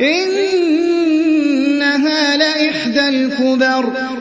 إِنَّهَا لَإِحْدَى الْكُبَرِ.